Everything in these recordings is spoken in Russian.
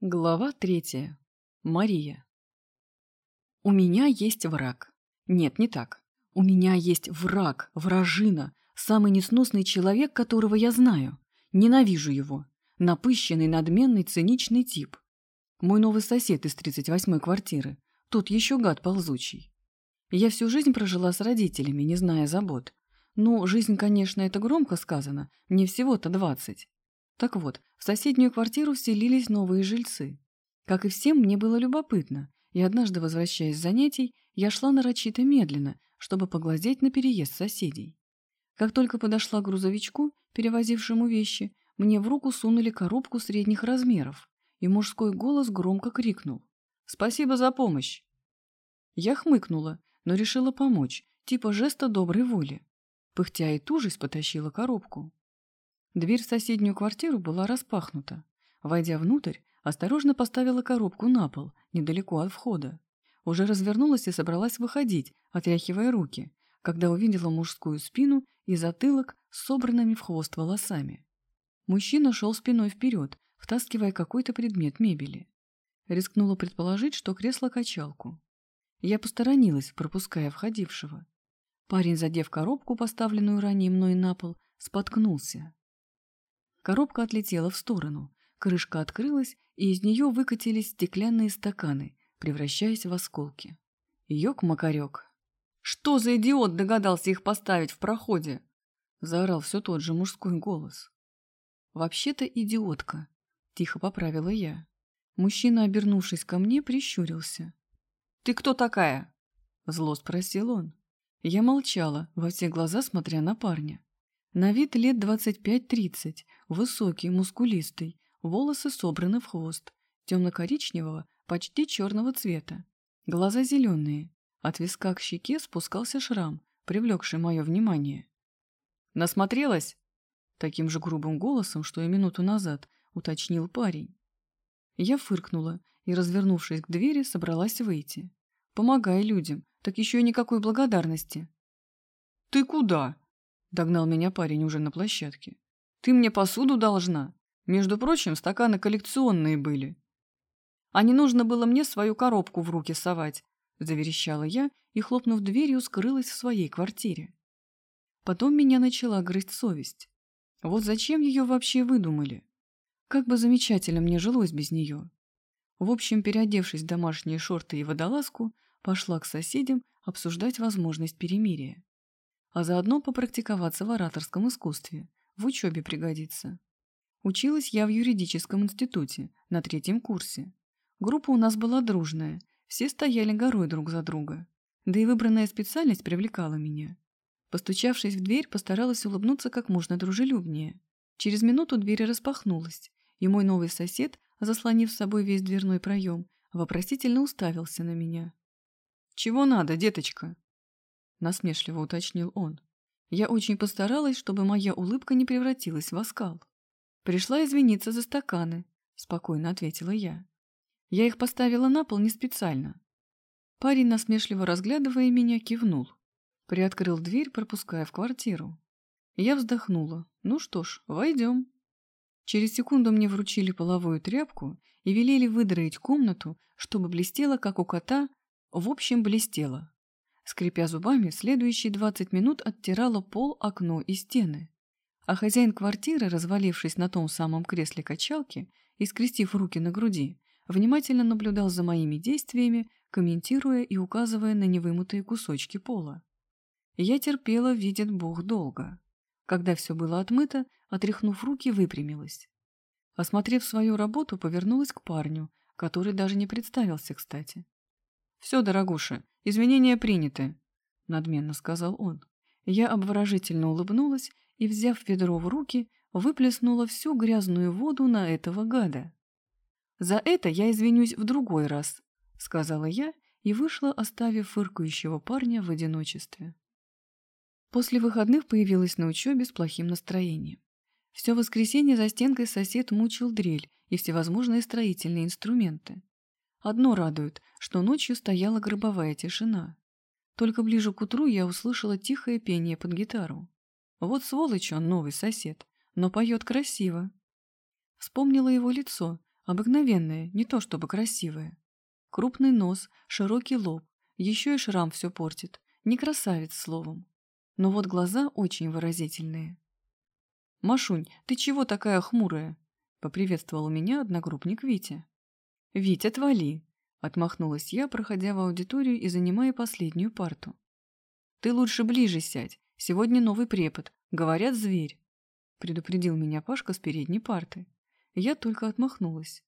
Глава третья. Мария. У меня есть враг. Нет, не так. У меня есть враг, вражина, самый несносный человек, которого я знаю. Ненавижу его. Напыщенный, надменный, циничный тип. Мой новый сосед из 38-й квартиры. Тот еще гад ползучий. Я всю жизнь прожила с родителями, не зная забот. Ну, жизнь, конечно, это громко сказано, мне всего-то двадцать. Так вот, в соседнюю квартиру вселились новые жильцы. Как и всем, мне было любопытно, и однажды, возвращаясь с занятий, я шла нарочито медленно, чтобы поглазеть на переезд соседей. Как только подошла к грузовичку, перевозившему вещи, мне в руку сунули коробку средних размеров, и мужской голос громко крикнул «Спасибо за помощь!». Я хмыкнула, но решила помочь, типа жеста доброй воли. Пыхтя и тужись потащила коробку. Дверь в соседнюю квартиру была распахнута. Войдя внутрь, осторожно поставила коробку на пол, недалеко от входа. Уже развернулась и собралась выходить, отряхивая руки, когда увидела мужскую спину и затылок с собранными в хвост волосами. Мужчина шел спиной вперед, втаскивая какой-то предмет мебели. Рискнула предположить, что кресло-качалку. Я посторонилась, пропуская входившего. Парень, задев коробку, поставленную ранее мной на пол, споткнулся. Коробка отлетела в сторону, крышка открылась, и из нее выкатились стеклянные стаканы, превращаясь в осколки. Ёк-макарёк. «Что за идиот догадался их поставить в проходе?» — заорал все тот же мужской голос. «Вообще-то идиотка», — тихо поправила я. Мужчина, обернувшись ко мне, прищурился. «Ты кто такая?» — зло спросил он. Я молчала, во все глаза смотря на парня. На вид лет 25-30, высокий, мускулистый, волосы собраны в хвост, темно-коричневого, почти черного цвета. Глаза зеленые, от виска к щеке спускался шрам, привлекший мое внимание. «Насмотрелась?» Таким же грубым голосом, что и минуту назад, уточнил парень. Я фыркнула и, развернувшись к двери, собралась выйти. «Помогай людям, так еще и никакой благодарности». «Ты куда?» Догнал меня парень уже на площадке. Ты мне посуду должна. Между прочим, стаканы коллекционные были. А не нужно было мне свою коробку в руки совать, заверещала я и, хлопнув дверью, скрылась в своей квартире. Потом меня начала грызть совесть. Вот зачем ее вообще выдумали? Как бы замечательно мне жилось без нее. В общем, переодевшись в домашние шорты и водолазку, пошла к соседям обсуждать возможность перемирия а заодно попрактиковаться в ораторском искусстве, в учебе пригодится. Училась я в юридическом институте, на третьем курсе. Группа у нас была дружная, все стояли горой друг за друга. Да и выбранная специальность привлекала меня. Постучавшись в дверь, постаралась улыбнуться как можно дружелюбнее. Через минуту дверь распахнулась, и мой новый сосед, заслонив с собой весь дверной проем, вопросительно уставился на меня. «Чего надо, деточка?» — насмешливо уточнил он. Я очень постаралась, чтобы моя улыбка не превратилась в оскал. «Пришла извиниться за стаканы», — спокойно ответила я. «Я их поставила на пол не специально». Парень, насмешливо разглядывая меня, кивнул. Приоткрыл дверь, пропуская в квартиру. Я вздохнула. «Ну что ж, войдем». Через секунду мне вручили половую тряпку и велели выдроить комнату, чтобы блестела, как у кота, в общем, блестела. Скрипя зубами, следующие двадцать минут оттирала пол, окно и стены. А хозяин квартиры, развалившись на том самом кресле качалки и скрестив руки на груди, внимательно наблюдал за моими действиями, комментируя и указывая на невымытые кусочки пола. Я терпела, видит Бог, долго. Когда все было отмыто, отряхнув руки, выпрямилась. Осмотрев свою работу, повернулась к парню, который даже не представился, кстати. «Все, дорогуша, извинения приняты», — надменно сказал он. Я обворожительно улыбнулась и, взяв ведро в руки, выплеснула всю грязную воду на этого гада. «За это я извинюсь в другой раз», — сказала я и вышла, оставив фыркающего парня в одиночестве. После выходных появилась на учебе с плохим настроением. Все воскресенье за стенкой сосед мучил дрель и всевозможные строительные инструменты. Одно радует, что ночью стояла гробовая тишина. Только ближе к утру я услышала тихое пение под гитару. Вот сволочь он, новый сосед, но поет красиво. Вспомнила его лицо, Обыкновенное, не то чтобы красивое. Крупный нос, широкий лоб, еще и шрам все портит. Не красавец, словом. Но вот глаза очень выразительные. «Машунь, ты чего такая хмурая?» — поприветствовал меня одногруппник Витя. «Вить, отвали!» — отмахнулась я, проходя в аудиторию и занимая последнюю парту. «Ты лучше ближе сядь. Сегодня новый препод. Говорят, зверь», — предупредил меня Пашка с передней парты. Я только отмахнулась.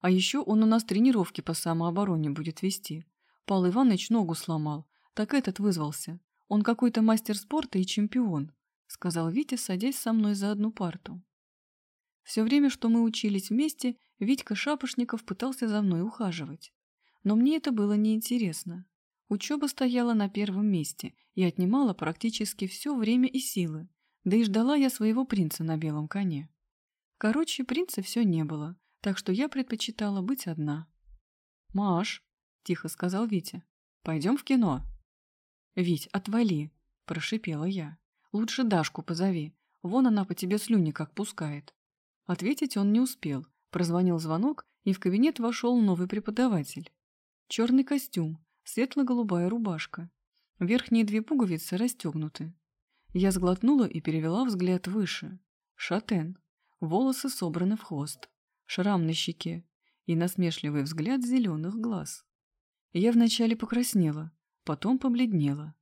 «А еще он у нас тренировки по самообороне будет вести. Пал Иванович ногу сломал, так этот вызвался. Он какой-то мастер спорта и чемпион», — сказал Витя, садясь со мной за одну парту. Все время, что мы учились вместе, Витька Шапошников пытался за мной ухаживать. Но мне это было неинтересно. Учеба стояла на первом месте и отнимала практически все время и силы, да и ждала я своего принца на белом коне. Короче, принца все не было, так что я предпочитала быть одна. «Маш», — тихо сказал Витя, — «пойдем в кино». «Вить, отвали», — прошипела я. «Лучше Дашку позови, вон она по тебе слюни как пускает». Ответить он не успел, прозвонил звонок, и в кабинет вошел новый преподаватель. Черный костюм, светло-голубая рубашка. Верхние две пуговицы расстегнуты. Я сглотнула и перевела взгляд выше. Шатен. Волосы собраны в хвост. Шрам на щеке. И насмешливый взгляд зеленых глаз. Я вначале покраснела, потом побледнела.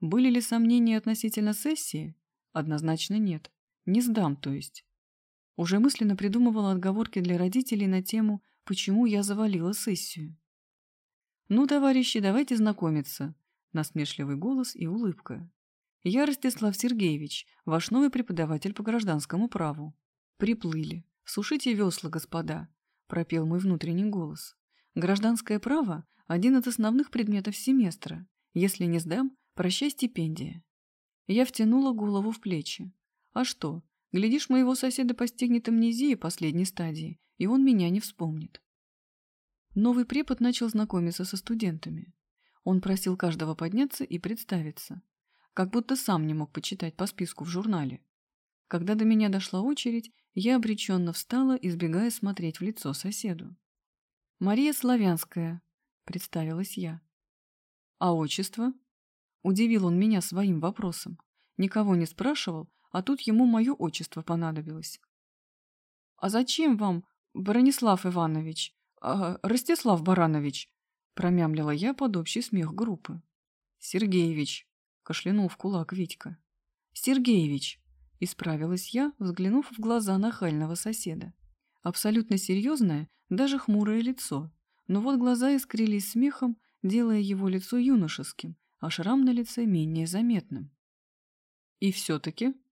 Были ли сомнения относительно сессии? Однозначно нет. Не сдам, то есть. Уже мысленно придумывала отговорки для родителей на тему «почему я завалила сессию?». «Ну, товарищи, давайте знакомиться», — насмешливый голос и улыбка. «Я Ростислав Сергеевич, ваш новый преподаватель по гражданскому праву». «Приплыли. Сушите весла, господа», — пропел мой внутренний голос. «Гражданское право — один из основных предметов семестра. Если не сдам, прощай стипендия». Я втянула голову в плечи. «А что? Глядишь, моего соседа постигнет амнезия последней стадии, и он меня не вспомнит». Новый препод начал знакомиться со студентами. Он просил каждого подняться и представиться. Как будто сам не мог почитать по списку в журнале. Когда до меня дошла очередь, я обреченно встала, избегая смотреть в лицо соседу. «Мария Славянская», — представилась я. «А отчество?» Удивил он меня своим вопросом. Никого не спрашивал, а тут ему мое отчество понадобилось. «А зачем вам, Бронислав Иванович?» а, Ростислав Баранович», — промямлила я под общий смех группы. «Сергеевич», — кашлянул в кулак Витька. «Сергеевич», — исправилась я, взглянув в глаза нахального соседа. Абсолютно серьезное, даже хмурое лицо, но вот глаза искрились смехом, делая его лицо юношеским, а шрам на лице менее заметным. «И все-таки?» —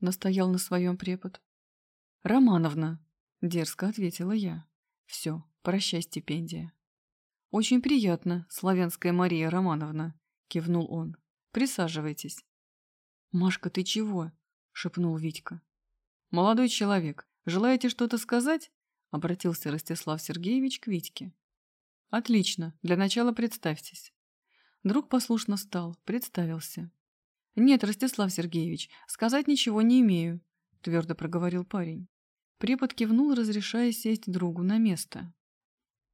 настоял на своем препод. «Романовна», — дерзко ответила я. «Все, Прощай, стипендия. Очень приятно, славянская Мария Романовна, кивнул он. Присаживайтесь. Машка, ты чего? шепнул Витька. Молодой человек, желаете что-то сказать? обратился Ростислав Сергеевич к Витьке. Отлично, для начала представьтесь. Друг послушно встал, представился. «Нет, Ростислав Сергеевич, сказать ничего не имею», — твердо проговорил парень. Препод кивнул, разрешая сесть другу на место.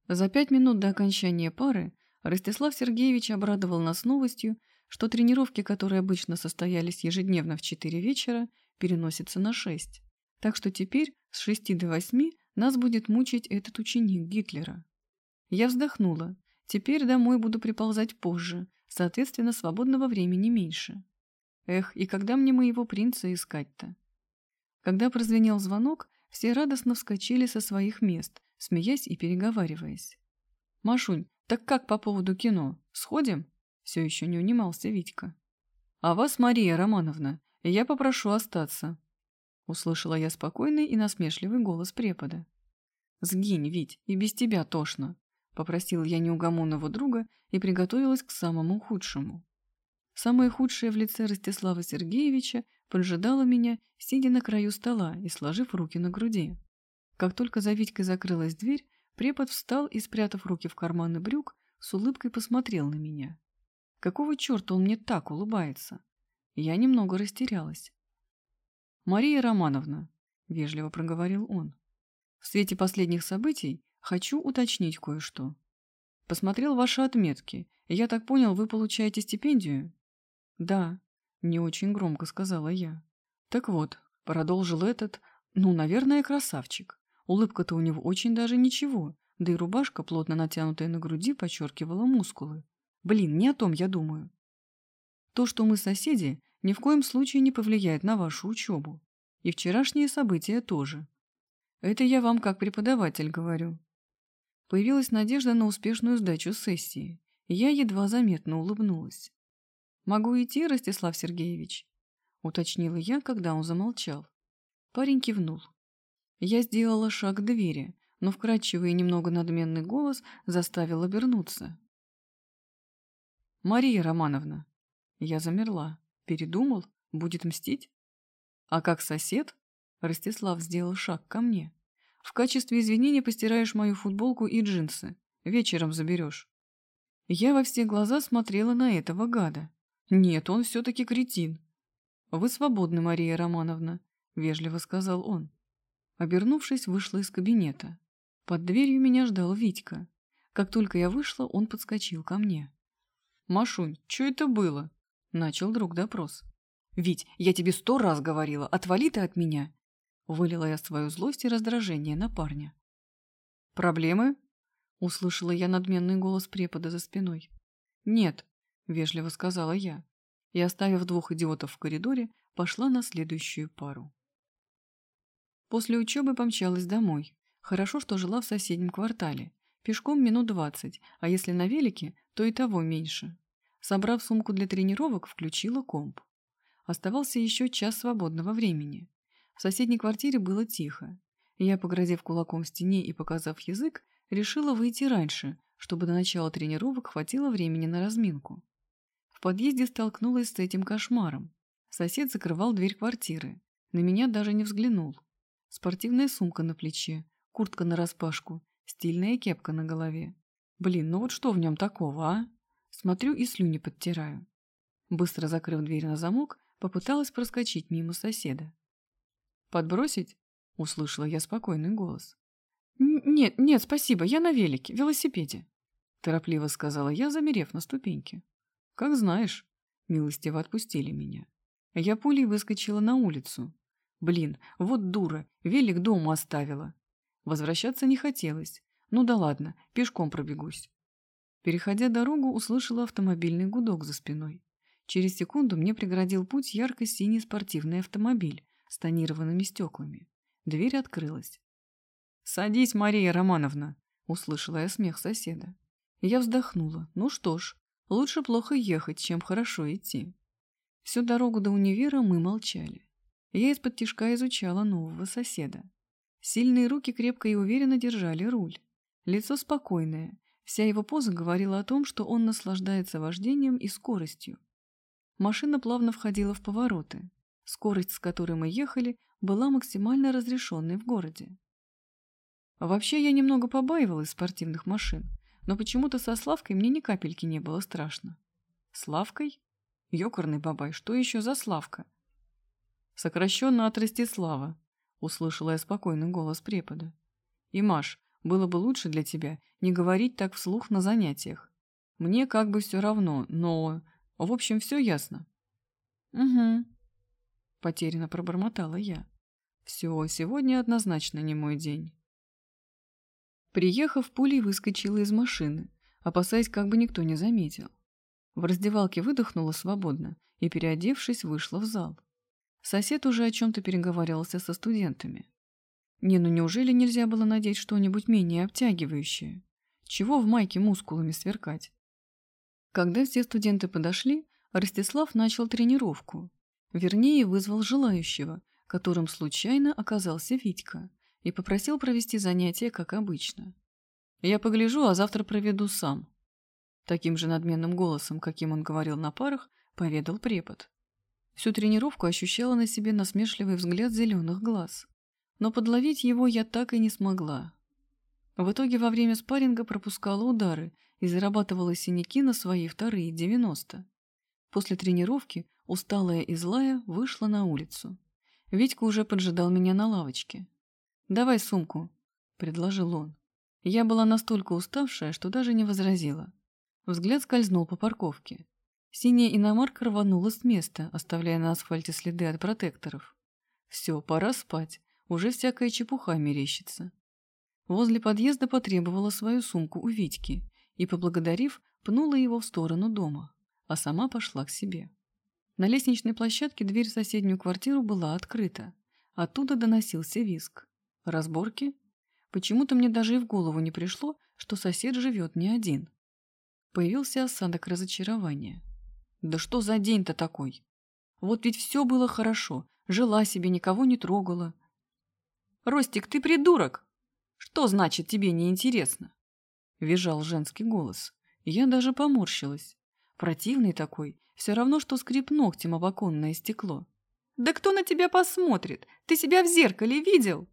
За пять минут до окончания пары Ростислав Сергеевич обрадовал нас новостью, что тренировки, которые обычно состоялись ежедневно в 4 вечера, переносятся на 6. Так что теперь с 6 до 8 нас будет мучить этот ученик Гитлера. Я вздохнула. Теперь домой буду приползать позже, соответственно, свободного времени меньше. Эх, и когда мне моего принца искать-то? Когда прозвенел звонок, все радостно вскочили со своих мест, смеясь и переговариваясь. «Машунь, так как по поводу кино? Сходим?» Все еще не унимался Витька. «А вас, Мария Романовна, я попрошу остаться», услышала я спокойный и насмешливый голос препода. «Сгинь, Вить, и без тебя тошно», попросил я неугомонного друга и приготовилась к самому худшему. Самое худшее в лице Ростислава Сергеевича поджидало меня, сидя на краю стола и сложив руки на груди. Как только за Витькой закрылась дверь, препод встал и, спрятав руки в карманы брюк, с улыбкой посмотрел на меня. Какого черта он мне так улыбается? Я немного растерялась. «Мария Романовна», — вежливо проговорил он, В свете последних событий хочу уточнить кое-что. Посмотрел ваши отметки, и я так понял, вы получаете стипендию? Да, не очень громко сказала я. Так вот, продолжил этот, ну, наверное, красавчик. Улыбка-то у него очень даже ничего, да и рубашка, плотно натянутая на груди, подчеркивала мускулы. Блин, не о том я думаю. То, что мы соседи, ни в коем случае не повлияет на вашу учебу. И вчерашние события тоже. Это я вам как преподаватель говорю. Появилась надежда на успешную сдачу сессии, я едва заметно улыбнулась. «Могу идти, Ростислав Сергеевич?» — уточнила я, когда он замолчал. Парень кивнул. Я сделала шаг к двери, но вкрадчивый и немного надменный голос заставил обернуться. «Мария Романовна!» Я замерла. Передумал? Будет мстить? А как сосед? Ростислав сделал шаг ко мне. В качестве извинения постираешь мою футболку и джинсы. Вечером заберешь. Я во все глаза смотрела на этого гада. Нет, он все-таки кретин. Вы свободны, Мария Романовна, вежливо сказал он. Обернувшись, вышла из кабинета. Под дверью меня ждал Витька. Как только я вышла, он подскочил ко мне. «Машунь, что это было?» Начал друг допрос. «Вить, я тебе сто раз говорила, отвали ты от меня!» Вылила я свою злость и раздражение на парня. «Проблемы?» Услышала я надменный голос препода за спиной. «Нет», — вежливо сказала я. И, оставив двух идиотов в коридоре, пошла на следующую пару. После учебы помчалась домой. Хорошо, что жила в соседнем квартале. Пешком минут двадцать, а если на велике, то и того меньше. Собрав сумку для тренировок, включила комп. Оставался еще час свободного времени. В соседней квартире было тихо. Я, погрозив кулаком в стене и показав язык, решила выйти раньше, чтобы до начала тренировок хватило времени на разминку. Подъезде столкнулась с этим кошмаром. Сосед закрывал дверь квартиры. На меня даже не взглянул. Спортивная сумка на плече, куртка нараспашку, стильная кепка на голове. Блин, ну вот что в нем такого, а? Смотрю и слюни подтираю. Быстро закрыв дверь на замок, попыталась проскочить мимо соседа. «Подбросить?» — услышала я спокойный голос. «Нет, нет, спасибо, я на велике, велосипеде», — торопливо сказала я, замерев на ступеньке. «Как знаешь», — милостиво отпустили меня. Я пулей выскочила на улицу. Блин, вот дура, велик дома оставила. Возвращаться не хотелось. Ну да ладно, пешком пробегусь. Переходя дорогу, услышала автомобильный гудок за спиной. Через секунду мне преградил путь ярко-синий спортивный автомобиль с тонированными стеклами. Дверь открылась. «Садись, Мария Романовна!» — услышала я смех соседа. Я вздохнула. Ну что ж, лучше плохо ехать, чем хорошо идти. Всю дорогу до универа мы молчали. Я из-под тишка изучала нового соседа. Сильные руки крепко и уверенно держали руль. Лицо спокойное, Вся его поза говорила о том, что он наслаждается вождением и скоростью. Машина плавно входила в повороты. Скорость, с которой мы ехали, была максимально разрешенной в городе. Вообще, я немного побаивалась спортивных машин, но почему-то со Славкой мне ни капельки не было страшно. Славкой? Ёкарный бабай, что еще за Славка? Сокращенно от Ростислава, услышала я спокойный голос препода. И Маш, было бы лучше для тебя не говорить так вслух на занятиях. Мне как бы все равно, но... В общем, все ясно. Угу. Потерянно пробормотала я. Все, сегодня однозначно не мой день. Приехав, пулей выскочила из машины, опасаясь, как бы никто не заметил. В раздевалке выдохнула свободно и, переодевшись, вышла в зал. Сосед уже о чем-то переговаривался со студентами. Не, ну неужели нельзя было надеть что-нибудь менее обтягивающее? Чего в майке мускулами сверкать? Когда все студенты подошли, Ростислав начал тренировку. Вернее, вызвал желающего, которым случайно оказался Витька, и попросил провести занятия, как обычно. «Я погляжу, а завтра проведу сам». Таким же надменным голосом, каким он говорил на парах, поведал препод. Всю тренировку ощущала на себе насмешливый взгляд зеленых глаз но подловить его я так и не смогла. В итоге во время спарринга пропускала удары и зарабатывала синяки на свои вторые 90. После тренировки, усталая и злая, вышла на улицу. Витька уже поджидал меня на лавочке. «Давай сумку», — предложил он. Я была настолько уставшая, что даже не возразила. Взгляд скользнул по парковке. Синяя иномарка рванула с места, оставляя на асфальте следы от протекторов. Все, пора спать, уже всякая чепуха мерещится. Возле подъезда потребовала свою сумку у Витьки и, поблагодарив, пнула его в сторону дома, а сама пошла к себе. На лестничной площадке дверь в соседнюю квартиру была открыта. Оттуда доносился визг. Разборки? Почему-то мне даже и в голову не пришло, что сосед живет не один. Появился осадок разочарования. Да что за день-то такой? Вот ведь все было хорошо, жила себе, никого не трогала. «Ростик, ты придурок!» Что значит тебе не интересно? Визжал женский голос. Я даже поморщилась. Противный такой, все равно, что скрип ногтем об оконное стекло. «Да кто на тебя посмотрит? Ты себя в зеркале видел?»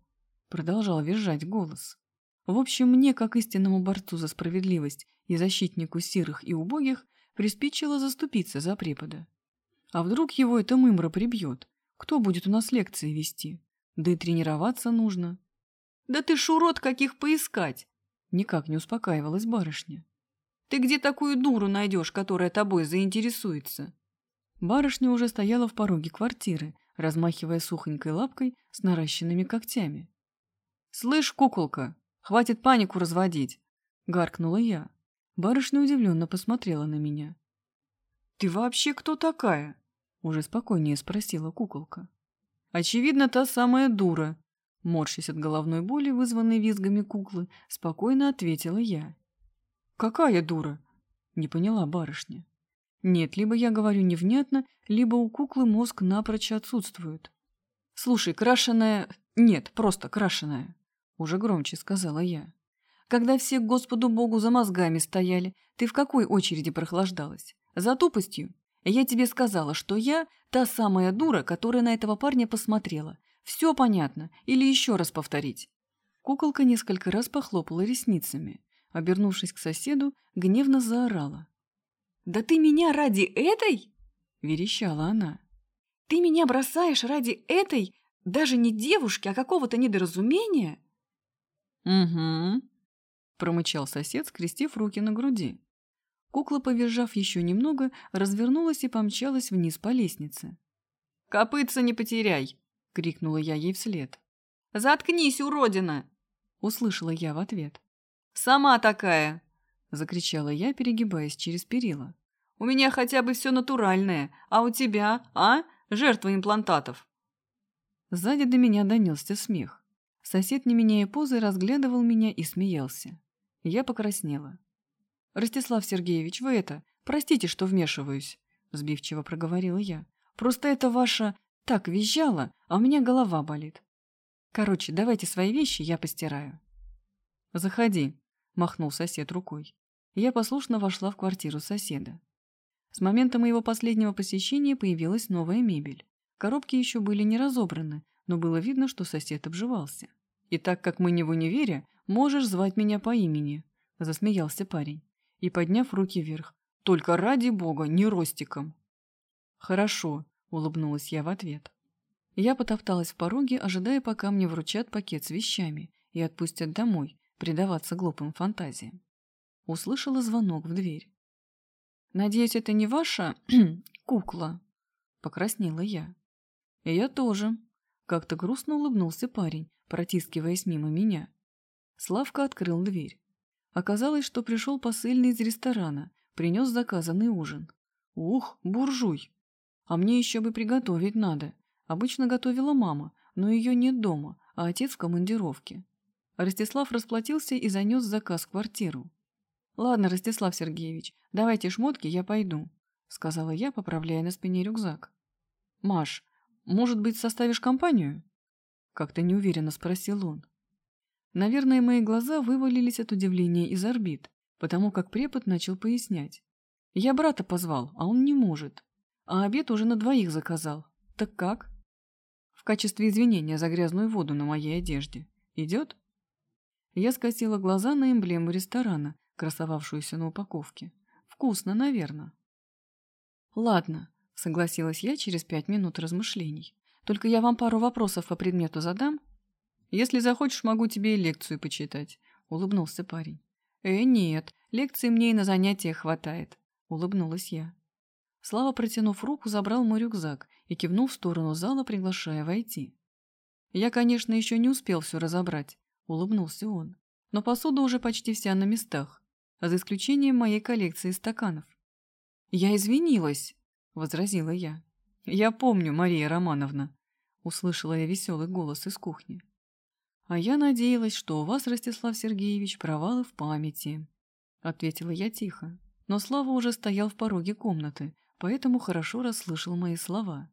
Продолжал визжать голос. В общем, мне, как истинному борцу за справедливость и защитнику сирых и убогих, приспичило заступиться за препода. А вдруг его эта мымра прибьет? Кто будет у нас лекции вести? Да и тренироваться нужно. «Да ты ж урод, каких поискать!» Никак не успокаивалась барышня. «Ты где такую дуру найдешь, которая тобой заинтересуется?» Барышня уже стояла в пороге квартиры, размахивая сухонькой лапкой с наращенными когтями. «Слышь, куколка, хватит панику разводить!» — гаркнула я. Барышня удивленно посмотрела на меня. «Ты вообще кто такая?» — уже спокойнее спросила куколка. «Очевидно, та самая дура, Морщась от головной боли, вызванной визгами куклы, спокойно ответила я. «Какая дура?» — не поняла барышня. «Нет, либо я говорю невнятно, либо у куклы мозг напрочь отсутствует». «Слушай, крашеная...» «Нет, просто крашеная», — уже громче сказала я. «Когда все к Господу Богу за мозгами стояли, ты в какой очереди прохлаждалась? За тупостью? Я тебе сказала, что я та самая дура, которая на этого парня посмотрела, все понятно. Или еще раз повторить?» Куколка несколько раз похлопала ресницами. Обернувшись к соседу, гневно заорала. «Да ты меня ради этой?» – верещала она. «Ты меня бросаешь ради этой, даже не девушки, а какого-то недоразумения?» «Угу», – промычал сосед, скрестив руки на груди. Кукла, повизжав еще немного, развернулась и помчалась вниз по лестнице. «Копытца не потеряй!» — крикнула я ей вслед. «Заткнись, уродина!» — услышала я в ответ. «Сама такая!» — закричала я, перегибаясь через перила. «У меня хотя бы все натуральное, а у тебя, а? Жертва имплантатов!» Сзади до меня донесся смех. Сосед, не меняя позы, разглядывал меня и смеялся. Я покраснела. «Ростислав Сергеевич, вы это, простите, что вмешиваюсь», — сбивчиво проговорила я. «Просто это ваша так визжала, а у меня голова болит. Короче, давайте свои вещи, я постираю. Заходи, махнул сосед рукой. Я послушно вошла в квартиру соседа. С момента моего последнего посещения появилась новая мебель. Коробки еще были не разобраны, но было видно, что сосед обживался. «И так как мы не в универе, можешь звать меня по имени», — засмеялся парень. И, подняв руки вверх, «Только ради бога, не ростиком». «Хорошо», улыбнулась я в ответ. Я потопталась в пороге, ожидая, пока мне вручат пакет с вещами и отпустят домой, предаваться глупым фантазиям. Услышала звонок в дверь. «Надеюсь, это не ваша кукла?» — покраснела я. И «Я тоже», — как-то грустно улыбнулся парень, протискиваясь мимо меня. Славка открыл дверь. Оказалось, что пришел посыльный из ресторана, принес заказанный ужин. Ух, буржуй! А мне еще бы приготовить надо. Обычно готовила мама, но ее нет дома, а отец в командировке. Ростислав расплатился и занес заказ в квартиру. «Ладно, Ростислав Сергеевич, давайте шмотки, я пойду», — сказала я, поправляя на спине рюкзак. «Маш, может быть, составишь компанию?» Как-то неуверенно спросил он. Наверное, мои глаза вывалились от удивления из орбит, потому как препод начал пояснять. «Я брата позвал, а он не может. А обед уже на двоих заказал. Так как? В качестве извинения за грязную воду на моей одежде. Идет? Я скосила глаза на эмблему ресторана, красовавшуюся на упаковке. Вкусно, наверное. Ладно, согласилась я через пять минут размышлений. Только я вам пару вопросов по предмету задам. Если захочешь, могу тебе и лекцию почитать», — улыбнулся парень. «Э, нет, лекции мне и на занятиях хватает», — улыбнулась я. Слава, протянув руку, забрал мой рюкзак и кивнул в сторону зала, приглашая войти. «Я, конечно, еще не успел все разобрать», — улыбнулся он. «Но посуда уже почти вся на местах, за исключением моей коллекции стаканов». «Я извинилась», — возразила я. «Я помню, Мария Романовна», — услышала я веселый голос из кухни. «А я надеялась, что у вас, Ростислав Сергеевич, провалы в памяти», — ответила я тихо. Но Слава уже стоял в пороге комнаты, поэтому хорошо расслышал мои слова.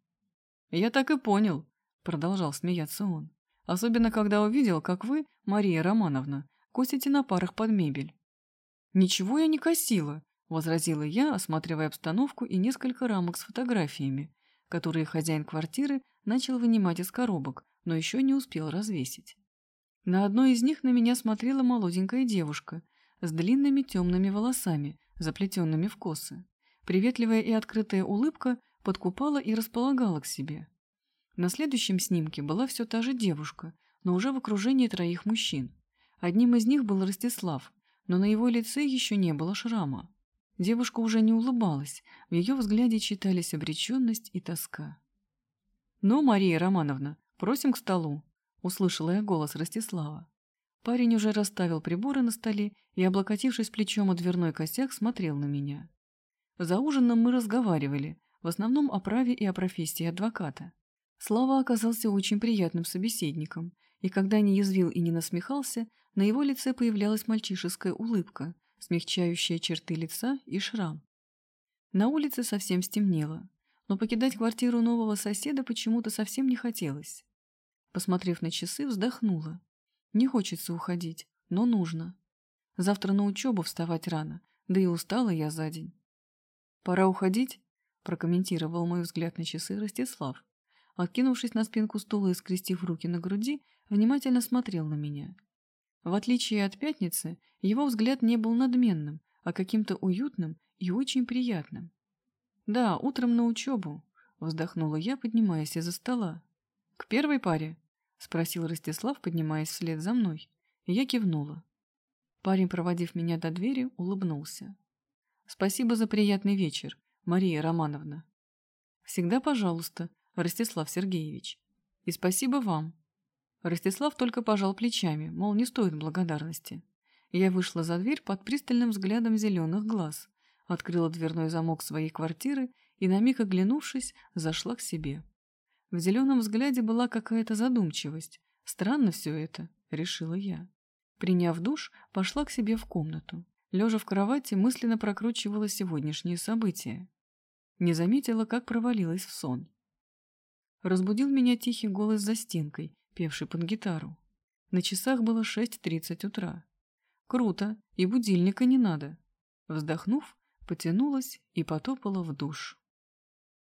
«Я так и понял», — продолжал смеяться он. «Особенно, когда увидел, как вы, Мария Романовна, косите на парах под мебель». «Ничего я не косила», — возразила я, осматривая обстановку и несколько рамок с фотографиями, которые хозяин квартиры начал вынимать из коробок, но еще не успел развесить. На одной из них на меня смотрела молоденькая девушка с длинными темными волосами, заплетенными в косы. Приветливая и открытая улыбка подкупала и располагала к себе. На следующем снимке была все та же девушка, но уже в окружении троих мужчин. Одним из них был Ростислав, но на его лице еще не было шрама. Девушка уже не улыбалась, в ее взгляде читались обреченность и тоска. «Ну, Мария Романовна, просим к столу», услышала я голос Ростислава. Парень уже расставил приборы на столе и, облокотившись плечом о дверной косяк, смотрел на меня. За ужином мы разговаривали, в основном о праве и о профессии адвоката. Слава оказался очень приятным собеседником, и когда не язвил и не насмехался, на его лице появлялась мальчишеская улыбка, смягчающая черты лица и шрам. На улице совсем стемнело, но покидать квартиру нового соседа почему-то совсем не хотелось. Посмотрев на часы, вздохнула. Не хочется уходить, но нужно. Завтра на учебу вставать рано, да и устала я за день. «Пора уходить?» – прокомментировал мой взгляд на часы Ростислав. Откинувшись на спинку стула и скрестив руки на груди, внимательно смотрел на меня. В отличие от пятницы, его взгляд не был надменным, а каким-то уютным и очень приятным. «Да, утром на учебу», – вздохнула я, поднимаясь из-за стола. «К первой паре?» — спросил Ростислав, поднимаясь вслед за мной. я кивнула. Парень, проводив меня до двери, улыбнулся. «Спасибо за приятный вечер, Мария Романовна». «Всегда пожалуйста, Ростислав Сергеевич. И спасибо вам». Ростислав только пожал плечами, мол, не стоит благодарности. Я вышла за дверь под пристальным взглядом зеленых глаз, открыла дверной замок своей квартиры и, на миг оглянувшись, зашла к себе. В зеленом взгляде была какая-то задумчивость. Странно все это, решила я. Приняв душ, пошла к себе в комнату. Лежа в кровати, мысленно прокручивала сегодняшние события. Не заметила, как провалилась в сон. Разбудил меня тихий голос за стенкой, певший под гитару. На часах было 6.30 утра. Круто, и будильника не надо. Вздохнув, потянулась и потопала в душ.